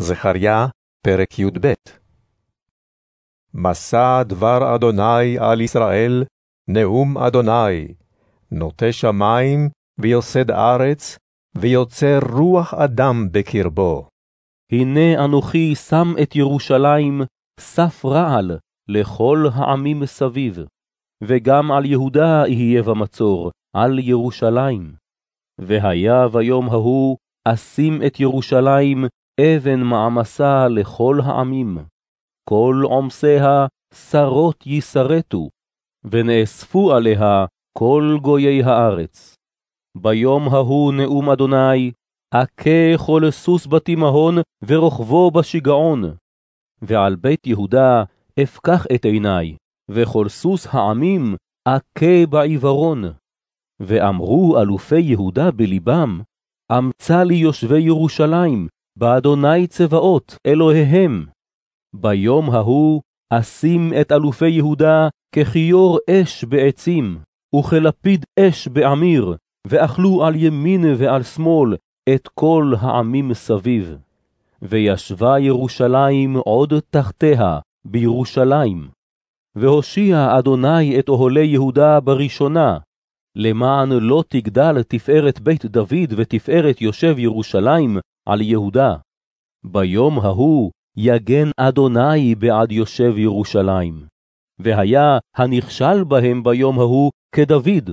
זכריה, פרק י"ב מסע דבר אדוני על ישראל, נאום אדוני, נוטה שמים, ויוסד ארץ, ויוצר רוח אדם בקרבו. הנה אנוכי שם את ירושלים, סף רעל, לכל העמים מסביב, וגם על יהודה יהיה במצור, על ירושלים. והיה ביום ההוא, אשים את ירושלים אבן מעמסה לכל העמים, כל עומסיה שרות ישרתו, ונאספו עליה כל גויי הארץ. ביום ההוא נאום אדוני, אכה כל סוס בתימהון ורוכבו בשיגעון. ועל בית יהודה אפקח את עיני, וכל סוס העמים אכה בעיוורון. ואמרו אלופי יהודה בלבם, אמצא לי יושבי ירושלים, באדוני צבאות אלוהיהם. ביום ההוא אשים את אלופי יהודה ככיור אש בעצים, וכלפיד אש בעמיר, ואכלו על ימין ועל שמאל את כל העמים סביב. וישבה ירושלים עוד תחתיה, בירושלים. והושיע אדוני את אוהלי יהודה בראשונה, למען לא תגדל תפארת בית דוד ותפארת יושב ירושלים על יהודה. ביום ההוא יגן אדוני בעד יושב ירושלים. והיה הנכשל בהם ביום ההוא כדוד,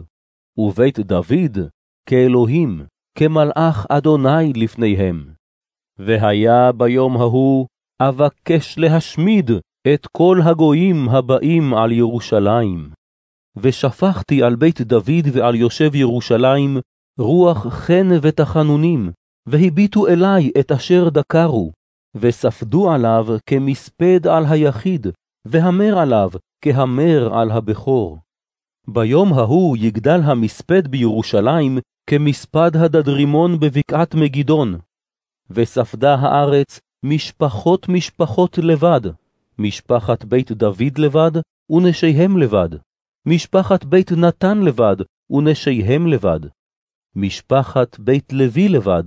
ובית דוד כאלוהים, כמלאך אדוני לפניהם. והיה ביום ההוא אבקש להשמיד את כל הגויים הבאים על ירושלים. ושפכתי על בית דוד ועל יושב ירושלים רוח חן ותחנונים, והביטו אלי את אשר דקרו, וספדו עליו כמספד על היחיד, והמר עליו כהמר על הבכור. ביום ההוא יגדל המספד בירושלים כמספד הדדרימון בבקעת מגידון. וספדה הארץ משפחות משפחות לבד, משפחת בית דוד לבד, ונשיהם לבד, משפחת בית נתן לבד, ונשיהם לבד, משפחת בית לוי לבד,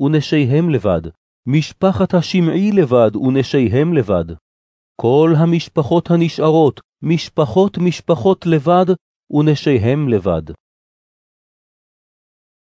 ונשיהם לבד, משפחת השמעי לבד, ונשיהם לבד. כל המשפחות הנשארות, משפחות משפחות לבד, ונשיהם לבד.